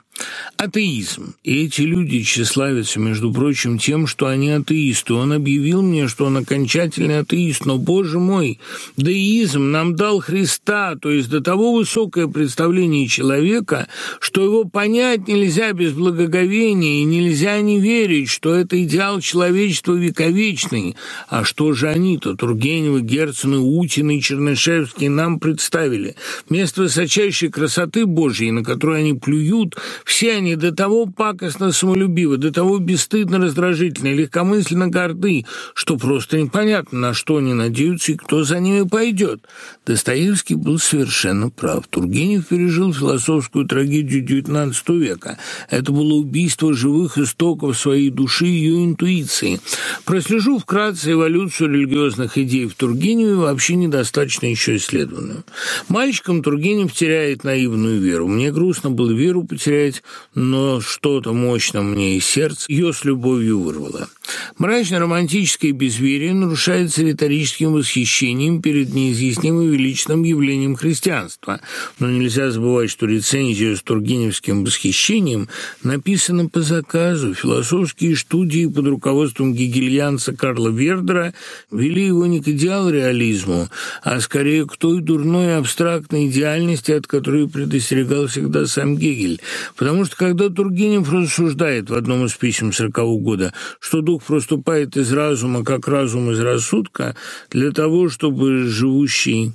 Атеизм. И эти люди тщеславятся, между прочим, тем, что они атеисты. Он объявил мне, что он окончательный атеист. Но, боже мой, деизм нам дал Христа, то есть до того высокое представление человека, что его понять нельзя без благоговения, и нельзя не верить, что это идеал человечества вековечный. А что же они-то, Тургеневы, Герцены, Утины, Чернышевский, нам представили? Вместо высочайшей красоты Божьей, на которую они плюют, все они до того пакостно самолюбивы, до того бесстыдно раздражительны, легкомысленно горды, что просто непонятно, на что они надеются и кто за ними пойдет. Достоевский был совершенно прав. Тургенев пережил философскую трагедию XIX века. Это было убийство живых истоков своей души и ее интуиции. Прослежу вкратце эволюцию религиозных идей в Тургеневе вообще недостаточно еще исследованную. Мальчиком Тургенев теряет наивную веру. Мне грустно было веру потерять, но что-то мощно мне из сердца ее с любовью вырвало. Мрачно-романтическое безверие нарушается риторическим восхищением перед неизъяснимым величным явлением христианства. Но нельзя забывать, что рецензия с тургеневским восхищением написана по заказу. Философские студии под руководством гегельянца Карла Вердера вели его не к идеал реализму, а скорее к той дурной абстрактной идеальности, от которой предостерегал всегда сам Гегель. Потому что когда Тургенев рассуждает в одном из писем 40 -го года, что дух проступает из разума, как разум из рассудка, для того, чтобы живущий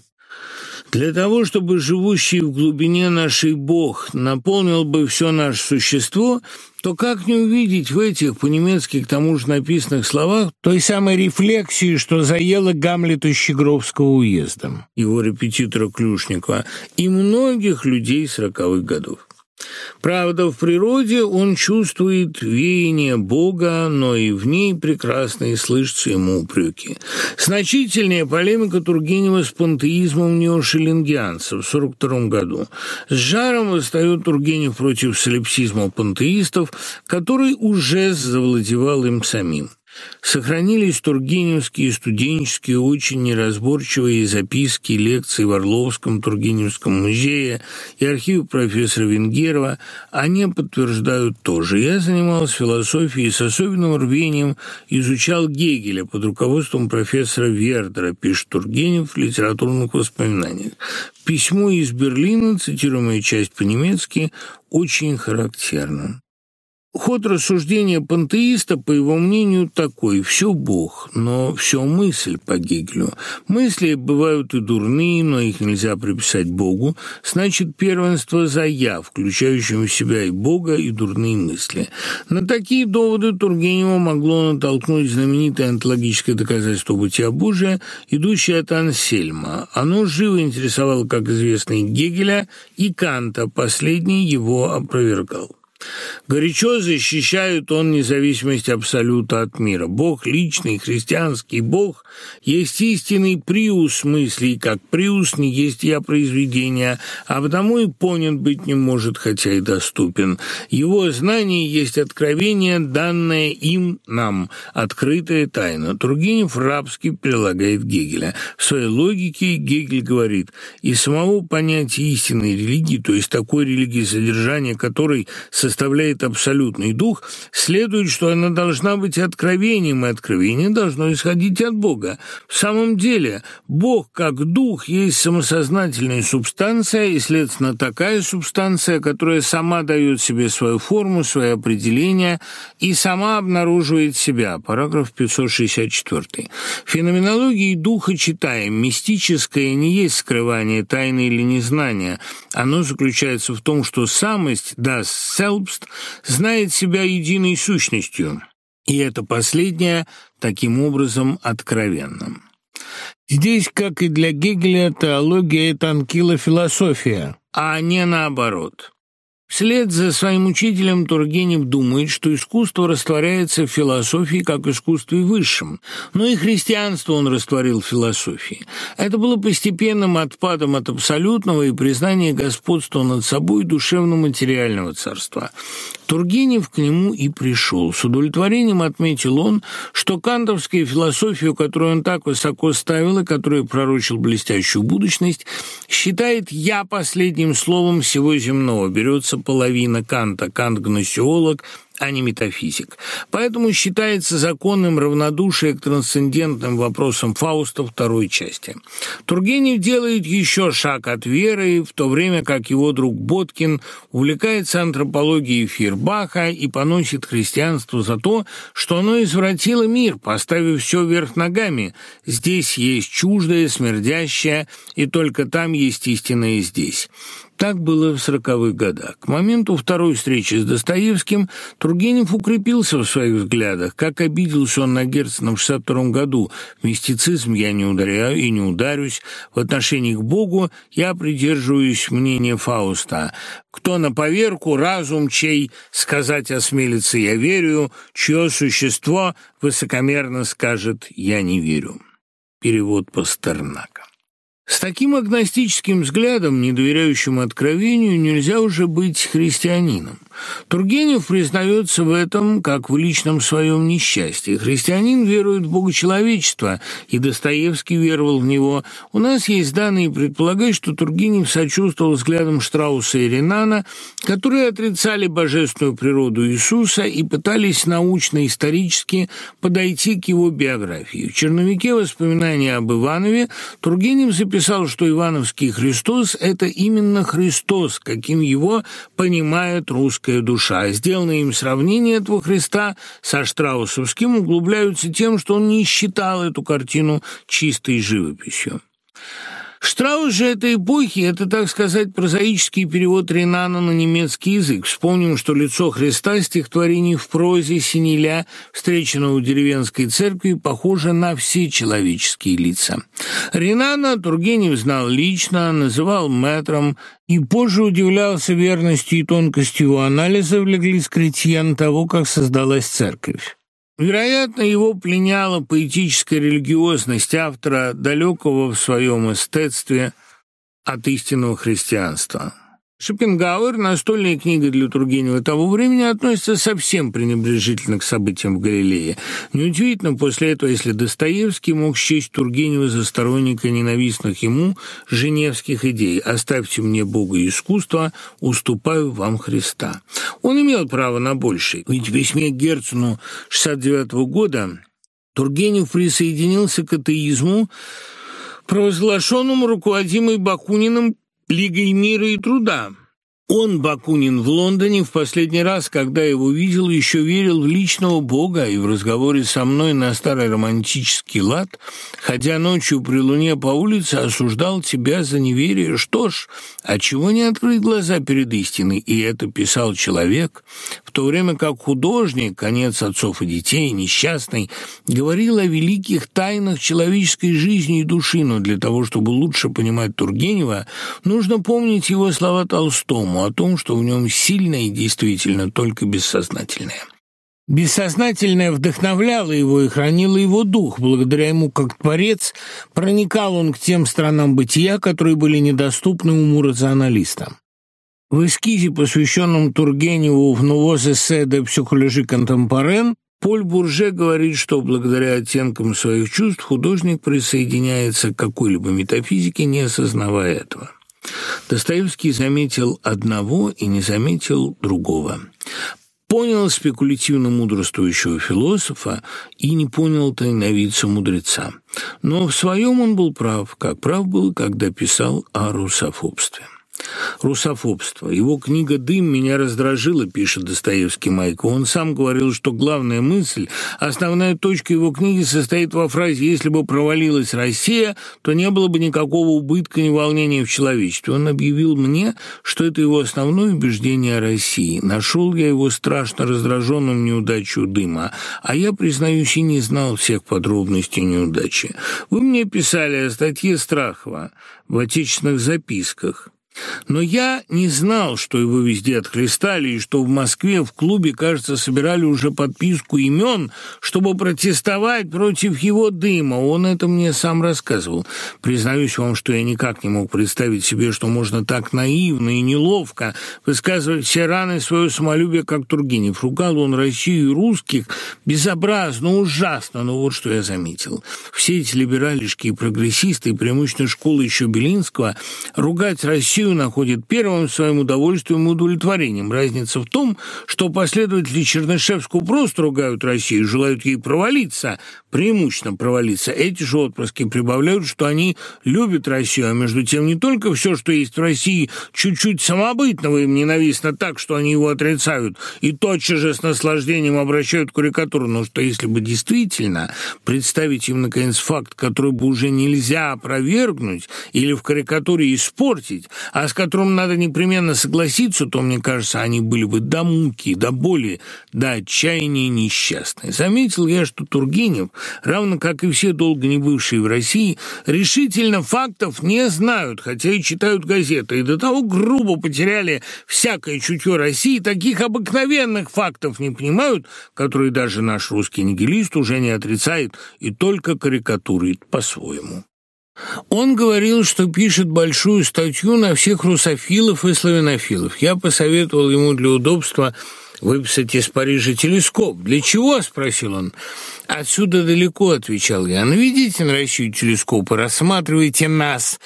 для того, чтобы живущий в глубине нашей Бог наполнил бы все наше существо, то как не увидеть в этих по-немецки к тому же написанных словах той самой рефлексии, что заела Гамлета Щегровского уезда, его репетитора Клюшникова, и многих людей сороковых годов? Правда, в природе он чувствует веяние Бога, но и в ней прекрасно и слышатся ему упреки. Значительная полемика Тургенева с пантеизмом неошеллингианцев в 1942 году. С жаром восстает Тургенев против солипсизма пантеистов, который уже завладевал им самим. Сохранились тургеневские студенческие очень неразборчивые записки и лекции в Орловском Тургеневском музее и архиве профессора Венгерова. Они подтверждают тоже. Я занимался философией с особенным рвением изучал Гегеля под руководством профессора Вердера, пишет Тургенев в литературных воспоминаниях. Письмо из Берлина, цитируемая часть по-немецки, очень характерно. Ход рассуждения пантеиста, по его мнению, такой – все Бог, но все мысль по Гегелю. Мысли бывают и дурные, но их нельзя приписать Богу. Значит, первенство за «я», включающим в себя и Бога, и дурные мысли. На такие доводы Тургенева могло натолкнуть знаменитое онтологическое доказательство бытия Божия, идущее от Ансельма. Оно живо интересовало, как известно, Гегеля, и Канта. Последний его опровергал. Горячо защищают он независимость абсолюта от мира. Бог личный, христианский Бог есть истинный приус мыслей, как приус не есть я произведения, а потому и понят быть не может, хотя и доступен. Его знание есть откровение, данное им нам, открытая тайна. Тургенев рабски прилагает Гегеля. В своей логике Гегель говорит, и самого понятия истинной религии, то есть такой религии, содержание которой составляет абсолютный дух, следует, что она должна быть откровением, и откровение должно исходить от Бога. В самом деле, Бог как дух есть самосознательная субстанция, и, следственно, такая субстанция, которая сама дает себе свою форму, свои определения и сама обнаруживает себя. Параграф 564. Феноменологии духа читаем. Мистическое не есть скрывание тайны или незнания. Оно заключается в том, что самость, да, selbst, знает себя единой сущностью, и это последнее таким образом откровенным. Здесь, как и для Гегеля, теология – это анкилофилософия, а не наоборот. Вслед за своим учителем Тургенев думает, что искусство растворяется в философии как искусстве высшем, но и христианство он растворил в философии. Это было постепенным отпадом от абсолютного и признания господства над собой душевно-материального царства. Тургенев к нему и пришел. С удовлетворением отметил он, что кантовская философия, которую он так высоко ставил и которая пророчил блестящую будущность, считает «я» последним словом всего земного, берется половина Канта, Кант – гносеолог, а не метафизик. Поэтому считается законным равнодушие к трансцендентным вопросам Фауста второй части. Тургенев делает еще шаг от веры, в то время как его друг Боткин увлекается антропологией Фирбаха и поносит христианство за то, что оно извратило мир, поставив все вверх ногами. Здесь есть чуждое, смердящее, и только там есть истинное здесь. Так было в сороковых годах. К моменту второй встречи с Достоевским Тургенев укрепился в своих взглядах. Как обиделся он на Герцена в 62 году. В мистицизм я не ударяю и не ударюсь. В отношении к Богу я придерживаюсь мнения Фауста. Кто на поверку, разум чей, сказать осмелится «я верю», чье существо высокомерно скажет «я не верю». Перевод Пастернака. С таким агностическим взглядом, не доверяющим откровению, нельзя уже быть христианином. Тургенев признается в этом, как в личном своем несчастье. Христианин верует в Бога человечества, и Достоевский веровал в него. У нас есть данные предполагать, что Тургенев сочувствовал взглядам Штрауса и Ренана, которые отрицали божественную природу Иисуса и пытались научно-исторически подойти к его биографии. В черновике воспоминания об Иванове Тургенев записал, что Ивановский Христос – это именно Христос, каким его понимает человеческая душа. Сделанные им сравнения этого Христа со Штраусовским углубляются тем, что он не считал эту картину чистой живописью. Штраус же этой эпохи – это, так сказать, прозаический перевод Ренана на немецкий язык. Вспомним, что лицо Христа стихотворений в прозе Синеля, встреченного в деревенской церкви, похоже на все человеческие лица. Ренана Тургенев знал лично, называл мэтром и позже удивлялся верности и тонкости его анализа в Леглис Кретьен того, как создалась церковь. Вероятно, его пленяла поэтическая религиозность автора, далекого в своем эстетстве от истинного христианства. Шопенгауэр, настольная книга для Тургенева того времени, относится совсем пренебрежительно к событиям в Галилее. Неудивительно после этого, если Достоевский мог счесть Тургенева за сторонника ненавистных ему женевских идей «Оставьте мне Бога и искусство, уступаю вам Христа». Он имел право на большее, ведь в письме Герцену 69 -го года Тургенев присоединился к атеизму, провозглашенному руководимой Бакуниным Лигой мира и труда. Он, Бакунин, в Лондоне в последний раз, когда его видел, еще верил в личного бога и в разговоре со мной на старый романтический лад, ходя ночью при луне по улице, осуждал тебя за неверие. Что ж, а чего не открыть глаза перед истиной? И это писал человек, в то время как художник, конец отцов и детей, несчастный, говорил о великих тайнах человеческой жизни и души, но для того, чтобы лучше понимать Тургенева, нужно помнить его слова Толстому о том, что в нем сильное и действительно только бессознательное. Бессознательное вдохновляло его и хранило его дух. Благодаря ему, как творец, проникал он к тем странам бытия, которые были недоступны уму рационалиста. В эскизе, посвященном Тургеневу в «Новоз эссе де контемпорен», Поль Бурже говорит, что благодаря оттенкам своих чувств художник присоединяется к какой-либо метафизике, не осознавая этого. Достоевский заметил одного и не заметил другого. Понял спекулятивно мудрствующего философа и не понял тайновидца мудреца. Но в своем он был прав, как прав был, когда писал о русофобстве. Русофобство. Его книга «Дым» меня раздражила, пишет Достоевский Майко. Он сам говорил, что главная мысль, основная точка его книги состоит во фразе «Если бы провалилась Россия, то не было бы никакого убытка ни волнения в человечестве». Он объявил мне, что это его основное убеждение о России. Нашел я его страшно раздраженным неудачей «Дыма», а я, признаюсь, и не знал всех подробностей неудачи. Вы мне писали о статье Страхова в «Отечественных записках». Но я не знал, что его везде отхлестали, и что в Москве в клубе, кажется, собирали уже подписку имен, чтобы протестовать против его дыма. Он это мне сам рассказывал. Признаюсь вам, что я никак не мог представить себе, что можно так наивно и неловко высказывать все раны свое самолюбие, как Тургенев. Ругал он Россию и русских безобразно, ужасно, но вот что я заметил. Все эти либералишки и прогрессисты, преимущественно школы еще Белинского, ругать Россию Россию находит первым своим удовольствием и удовлетворением. Разница в том, что последователи Чернышевского просто ругают Россию, желают ей провалиться, преимущественно провалиться. Эти же отпрыски прибавляют, что они любят Россию, а между тем не только все, что есть в России, чуть-чуть самобытного им ненавистно так, что они его отрицают, и тотчас же с наслаждением обращают карикатуру, но что если бы действительно представить им, наконец, факт, который бы уже нельзя опровергнуть или в карикатуре испортить, а с которым надо непременно согласиться, то, мне кажется, они были бы до муки, до боли, до отчаяния несчастны. Заметил я, что Тургенев, равно как и все долго не бывшие в России, решительно фактов не знают, хотя и читают газеты, и до того грубо потеряли всякое чутье России, таких обыкновенных фактов не понимают, которые даже наш русский нигилист уже не отрицает и только карикатурует по-своему. Он говорил, что пишет большую статью на всех русофилов и славянофилов. Я посоветовал ему для удобства выписать из Парижа телескоп. «Для чего?» – спросил он. «Отсюда далеко», – отвечал я. «Наведите на Россию и рассматривайте нас».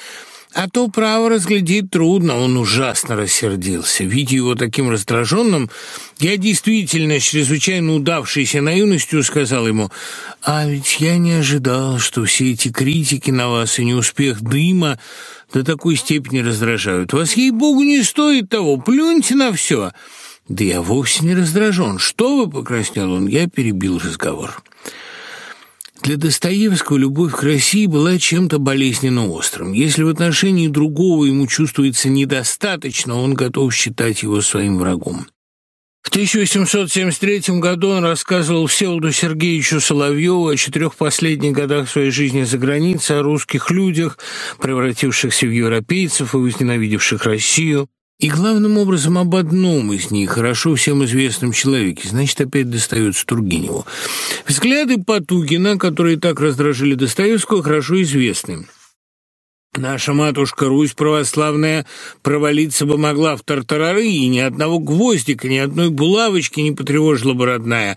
А то, право, разглядеть трудно. Он ужасно рассердился. Видя его таким раздраженным, я действительно, чрезвычайно удавшейся наивностью, сказал ему, «А ведь я не ожидал, что все эти критики на вас и неуспех дыма до такой степени раздражают. Вас, ей-богу, не стоит того. Плюньте на все». «Да я вовсе не раздражен. Что вы?» — покраснел он. Я перебил разговор. Для Достоевского любовь к России была чем-то болезненно острым. Если в отношении другого ему чувствуется недостаточно, он готов считать его своим врагом. В 1873 году он рассказывал Всеволоду Сергеевичу Соловьеву о четырех последних годах своей жизни за границей, о русских людях, превратившихся в европейцев и возненавидевших Россию. И главным образом об одном из них, хорошо всем известном человеке, значит, опять достается Тургеневу. Взгляды Потугина, которые так раздражили Достоевского, хорошо известны. Наша матушка Русь православная провалиться бы могла в тартарары, и ни одного гвоздика, ни одной булавочки не потревожила бы родная.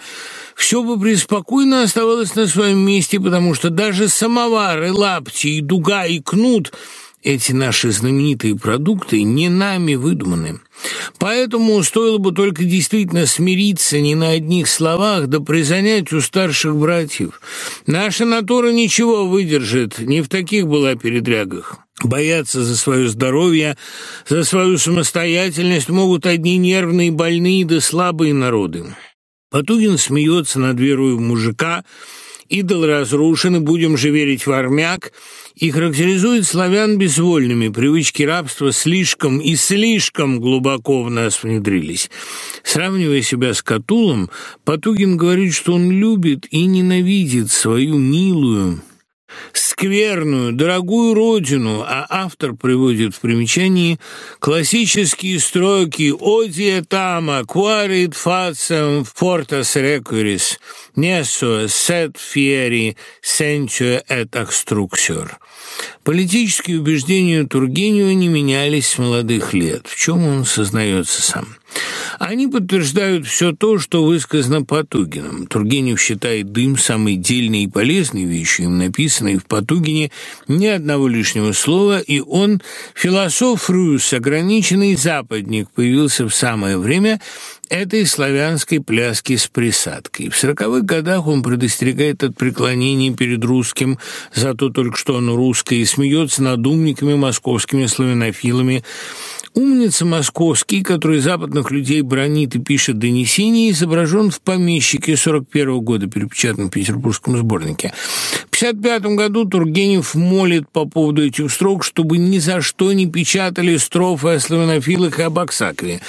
Все бы преспокойно оставалось на своем месте, потому что даже самовар, и лапти, и дуга, и кнут — эти наши знаменитые продукты не нами выдуманы. Поэтому стоило бы только действительно смириться не на одних словах, да призанять у старших братьев. Наша натура ничего выдержит, не в таких была передрягах. Бояться за свое здоровье, за свою самостоятельность могут одни нервные, больные да слабые народы. Потугин смеется над верою мужика, идол разрушен, и будем же верить в армяк, и характеризует славян безвольными. Привычки рабства слишком и слишком глубоко в нас внедрились. Сравнивая себя с Катулом, Потугин говорит, что он любит и ненавидит свою милую, скверную, дорогую родину, а автор приводит в примечании классические строки «Одия тама, quarit facem fortas requiris, nesso sed fieri sentio et extructior». Политические убеждения Тургенева не менялись с молодых лет, в чем он сознается сам. Они подтверждают все то, что высказано Потугиным. Тургенев считает дым самой дельной и полезной вещью, им написанной в Потугине ни одного лишнего слова, и он, философ Рюс, ограниченный западник, появился в самое время этой славянской пляски с присадкой. В сороковых годах он предостерегает от преклонения перед русским, зато только что он русский, и смеется над умниками московскими славянофилами, Умница московский, который западных людей бронит и пишет донесения, изображен в «Помещике» 41 -го года, перепечатанном в Петербургском сборнике. В 1955 году Тургенев молит по поводу этих строк, чтобы ни за что не печатали строфы о славянофилах и об Аксакове.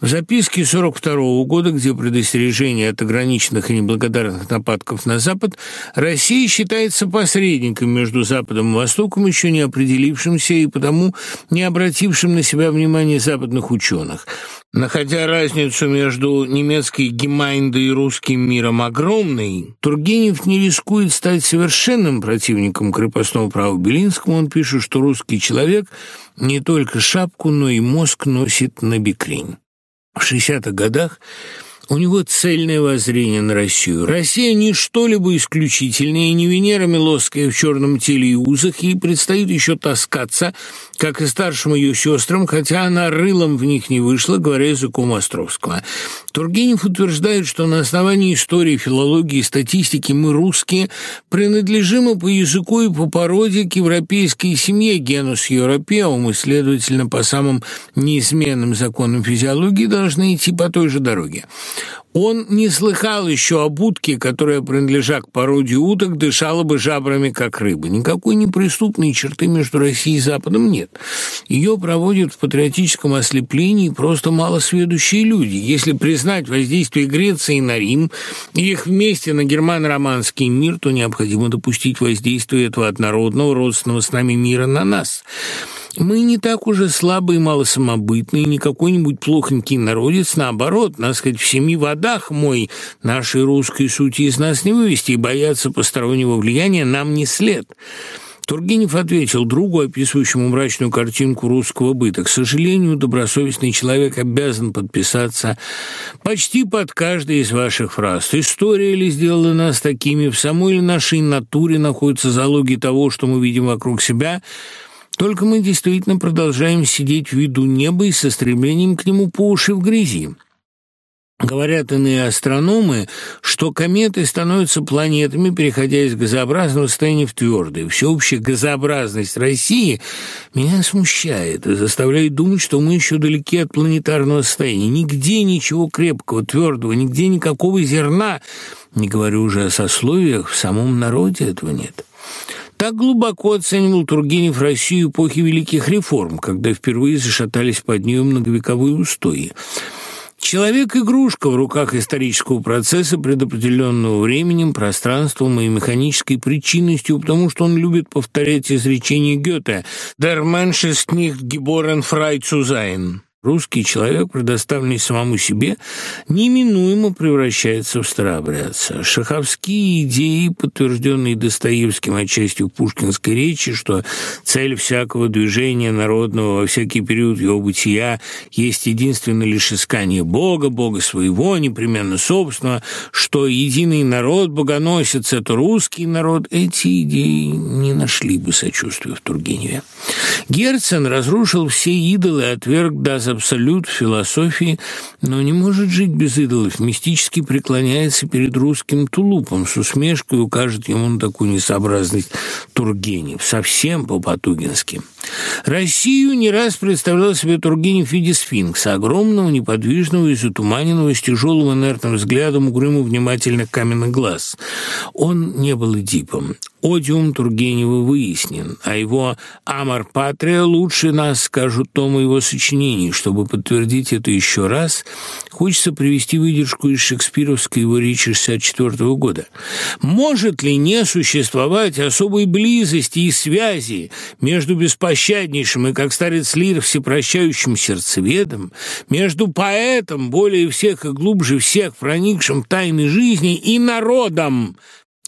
В записке 42 -го года, где предостережение от ограниченных и неблагодарных нападков на Запад, Россия считается посредником между Западом и Востоком, еще не определившимся и потому не обратившим на себя внимание западных ученых. Находя разницу между немецкой Гемайндой и русским миром огромной, Тургенев не рискует стать совершенным противником крепостного права Белинскому. Он пишет, что русский человек не только шапку, но и мозг носит на бекрень. В 60-х годах у него цельное воззрение на Россию. Россия не что-либо исключительное, не Венера Милосская в черном теле и узах, ей предстоит еще таскаться, как и старшим ее сестрам, хотя она рылом в них не вышла, говоря языком Островского. Тургенев утверждает, что на основании истории, филологии статистики мы, русские, принадлежим и по языку, и по породе к европейской семье генус европеум, и, следовательно, по самым неизменным законам физиологии должны идти по той же дороге. Он не слыхал еще об утке, которая, принадлежа к породе уток, дышала бы жабрами, как рыба. Никакой неприступной черты между Россией и Западом нет. Ее проводят в патриотическом ослеплении просто малосведущие люди. Если признать воздействие Греции на Рим и их вместе на германо-романский мир, то необходимо допустить воздействие этого однородного, родственного с нами мира на нас – мы не так уже слабые и малосамобытные, не какой-нибудь плохонький народец, наоборот, нас хоть в семи водах мой, нашей русской сути из нас не вывести, и бояться постороннего влияния нам не след». Тургенев ответил другу, описывающему мрачную картинку русского быта. К сожалению, добросовестный человек обязан подписаться почти под каждой из ваших фраз. История ли сделала нас такими? В самой ли нашей натуре находятся залоги того, что мы видим вокруг себя – только мы действительно продолжаем сидеть в виду неба и со стремлением к нему по уши в грязи. Говорят иные астрономы, что кометы становятся планетами, переходя из газообразного состояния в твердое. Всеобщая газообразность России меня смущает и заставляет думать, что мы еще далеки от планетарного состояния. Нигде ничего крепкого, твердого, нигде никакого зерна, не говорю уже о сословиях, в самом народе этого нет. Так глубоко оценивал Тургенев Россию эпохи Великих реформ, когда впервые зашатались под нее многовековые устои. Человек-игрушка в руках исторического процесса, предопределенного временем, пространством и механической причинностью, потому что он любит повторять изречение Гёте «Der Mensch ist nicht geboren frei zu sein». Русский человек, предоставленный самому себе, неминуемо превращается в старообрядца. Шаховские идеи, подтвержденные Достоевским отчасти в пушкинской речи, что цель всякого движения народного во всякий период его бытия есть единственно лишь искание Бога, Бога своего, непременно собственного, что единый народ богоносец – это русский народ, эти идеи не нашли бы сочувствия в Тургеневе. Герцен разрушил все идолы, отверг даже абсолют в философии, но не может жить без идолов, мистически преклоняется перед русским тулупом, с усмешкой укажет ему на такую несообразность Тургенев, совсем по-потугински. Россию не раз представлял себе Тургенев в виде сфинкса, огромного, неподвижного и затуманенного, с тяжелым инертным взглядом угрюмо внимательных каменных глаз. Он не был Эдипом. Одиум Тургенева выяснен, а его «Амар Патрия» лучше нас, скажут томы его сочинений. Чтобы подтвердить это еще раз, хочется привести выдержку из шекспировской его речи 64 -го года. «Может ли не существовать особой близости и связи между беспощаднейшим и, как старец Лир, всепрощающим сердцеведом, между поэтом, более всех и глубже всех проникшим в тайны жизни, и народом,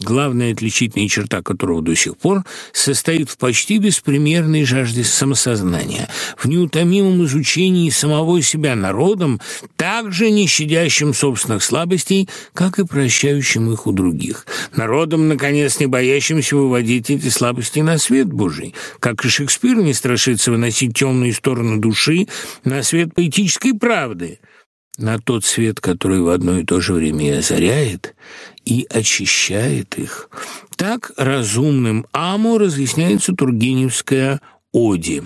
главная отличительная черта которого до сих пор состоит в почти беспримерной жажде самосознания, в неутомимом изучении самого себя народом, также не щадящим собственных слабостей, как и прощающим их у других. Народом, наконец, не боящимся выводить эти слабости на свет Божий, как и Шекспир не страшится выносить темные стороны души на свет поэтической правды – на тот свет, который в одно и то же время и озаряет, и очищает их. Так разумным Аму разъясняется Тургеневская «Оди».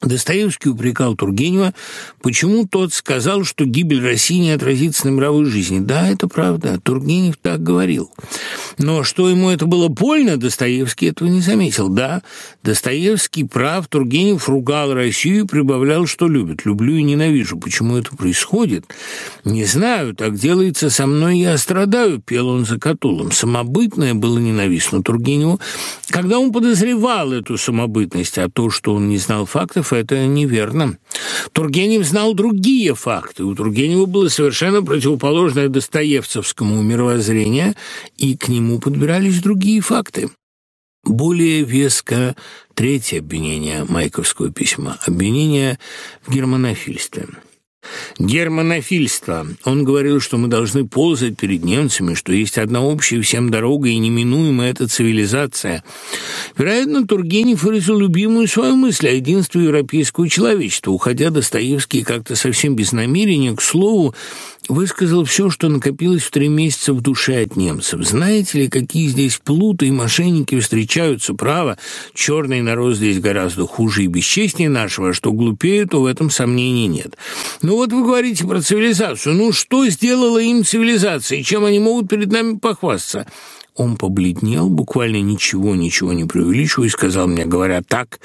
Достоевский упрекал Тургенева, почему тот сказал, что гибель России не отразится на мировой жизни. Да, это правда, Тургенев так говорил. Но что ему это было больно, Достоевский этого не заметил. Да, Достоевский прав, Тургенев ругал Россию и прибавлял, что любит. Люблю и ненавижу. Почему это происходит? Не знаю, так делается со мной, я страдаю, пел он за Катулом. Самобытное было ненавистно Тургеневу, когда он подозревал эту самобытность, а то, что он не знал фактов, это неверно. Тургенев знал другие факты. У Тургенева было совершенно противоположное Достоевцевскому мировоззрение, и к нему подбирались другие факты. Более веско третье обвинение Майковского письма – обвинение в германофильстве – Германофильство. Он говорил, что мы должны ползать перед немцами, что есть одна общая всем дорога и неминуемая эта цивилизация. Вероятно, Тургенев выразил любимую свою мысль о единстве европейского человечества. Уходя Достоевский как-то совсем без намерения, к слову, высказал все, что накопилось в три месяца в душе от немцев. Знаете ли, какие здесь плуты и мошенники встречаются, право, черный народ здесь гораздо хуже и бесчестнее нашего, а что глупее, то в этом сомнений нет. Ну вот вы говорите про цивилизацию. Ну что сделала им цивилизация, и чем они могут перед нами похвастаться? Он побледнел, буквально ничего, ничего не преувеличивая, и сказал мне, говоря так,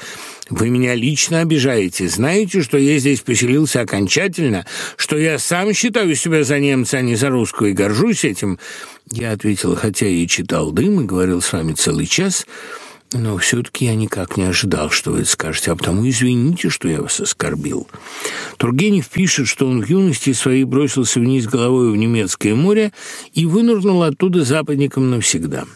«Вы меня лично обижаете. Знаете, что я здесь поселился окончательно, что я сам считаю себя за немца, а не за русского, и горжусь этим?» Я ответил, хотя и читал «Дым» и говорил с вами целый час, но все-таки я никак не ожидал, что вы это скажете, а потому извините, что я вас оскорбил. Тургенев пишет, что он в юности своей бросился вниз головой в немецкое море и вынырнул оттуда западником навсегда –